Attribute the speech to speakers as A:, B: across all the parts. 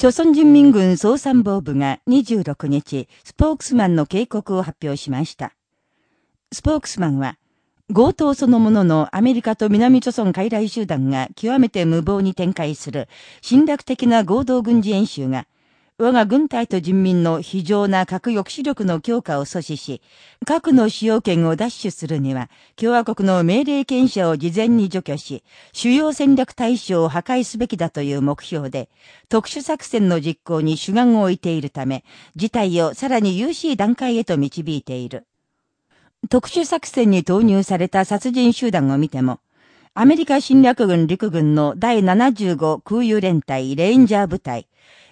A: 朝鮮人民軍総参謀部が26日、スポークスマンの警告を発表しました。スポークスマンは、強盗そのもののアメリカと南朝鮮傀儡集団が極めて無謀に展開する侵略的な合同軍事演習が、我が軍隊と人民の非常な核抑止力の強化を阻止し、核の使用権を奪取するには、共和国の命令権者を事前に除去し、主要戦略対象を破壊すべきだという目標で、特殊作戦の実行に主眼を置いているため、事態をさらに有しい段階へと導いている。特殊作戦に投入された殺人集団を見ても、アメリカ侵略軍陸軍の第75空輸連隊レインジャー部隊、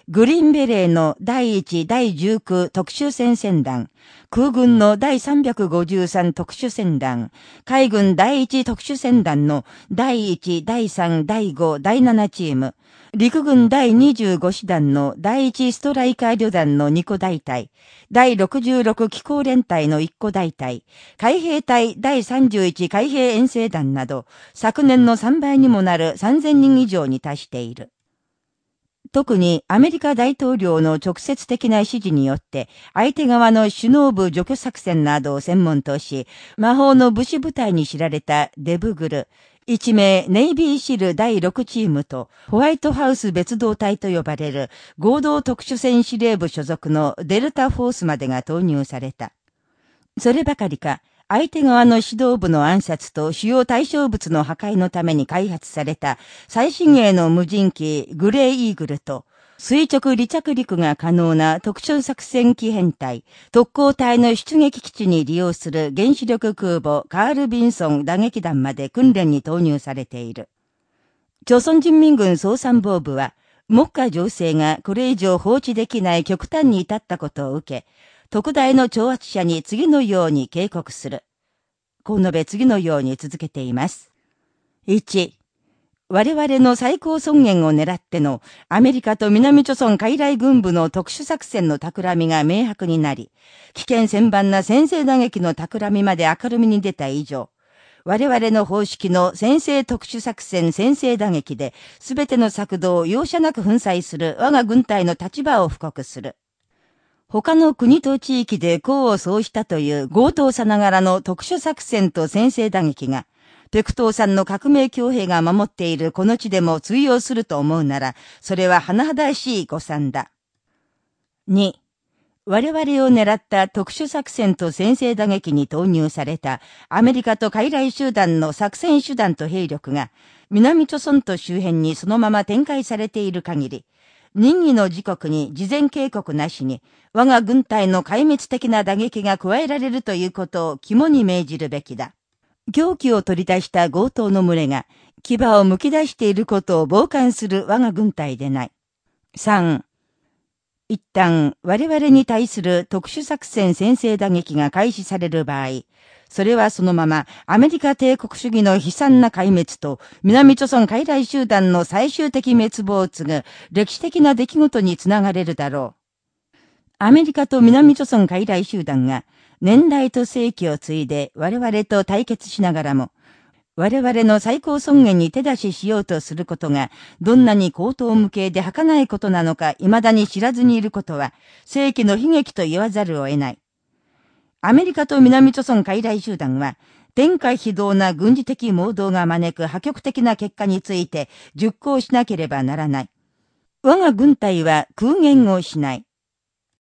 A: グリーンベレーの第1、第19特殊戦線団、空軍の第353特殊戦団、海軍第1特殊戦団の第1、第3、第5、第7チーム、陸軍第25師団の第1ストライカー旅団の2個大隊、第66機構連隊の1個大隊、海兵隊第31海兵遠征団など、昨年の3倍にもなる3000人以上に達している。特にアメリカ大統領の直接的な指示によって、相手側の首脳部除去作戦などを専門とし、魔法の武士部隊に知られたデブグル、一名ネイビーシル第6チームとホワイトハウス別動隊と呼ばれる合同特殊戦司令部所属のデルタフォースまでが投入された。そればかりか、相手側の指導部の暗殺と主要対象物の破壊のために開発された最新鋭の無人機グレーイーグルと垂直離着陸が可能な特殊作戦機編隊、特攻隊の出撃基地に利用する原子力空母カール・ビンソン打撃団まで訓練に投入されている。朝鮮人民軍総参謀部は、目下情勢がこれ以上放置できない極端に至ったことを受け、特大の挑発者に次のように警告する。こう述べ次のように続けています。1、我々の最高尊厳を狙ってのアメリカと南朝鮮海来軍部の特殊作戦の企みが明白になり、危険千番な先制打撃の企みまで明るみに出た以上、我々の方式の先制特殊作戦先制打撃で、すべての策動を容赦なく粉砕する我が軍隊の立場を布告する。他の国と地域で功を奏したという強盗さながらの特殊作戦と先制打撃が、ペクトーさんの革命強兵が守っているこの地でも通用すると思うなら、それは甚だしい誤算だ。2、我々を狙った特殊作戦と先制打撃に投入されたアメリカと海来集団の作戦手段と兵力が南朝村と周辺にそのまま展開されている限り、任意の時刻に事前警告なしに、我が軍隊の壊滅的な打撃が加えられるということを肝に銘じるべきだ。狂気を取り出した強盗の群れが、牙を剥き出していることを傍観する我が軍隊でない。3. 一旦、我々に対する特殊作戦先制打撃が開始される場合、それはそのままアメリカ帝国主義の悲惨な壊滅と南朝鮮傀儡集団の最終的滅亡を継ぐ歴史的な出来事につながれるだろう。アメリカと南朝鮮傀儡集団が年代と世紀を継いで我々と対決しながらも、我々の最高尊厳に手出ししようとすることが、どんなに高等無形で儚いことなのか未だに知らずにいることは、世紀の悲劇と言わざるを得ない。アメリカと南朝鮮海来集団は、天下非道な軍事的盲導が招く破局的な結果について熟考しなければならない。我が軍隊は空言をしない。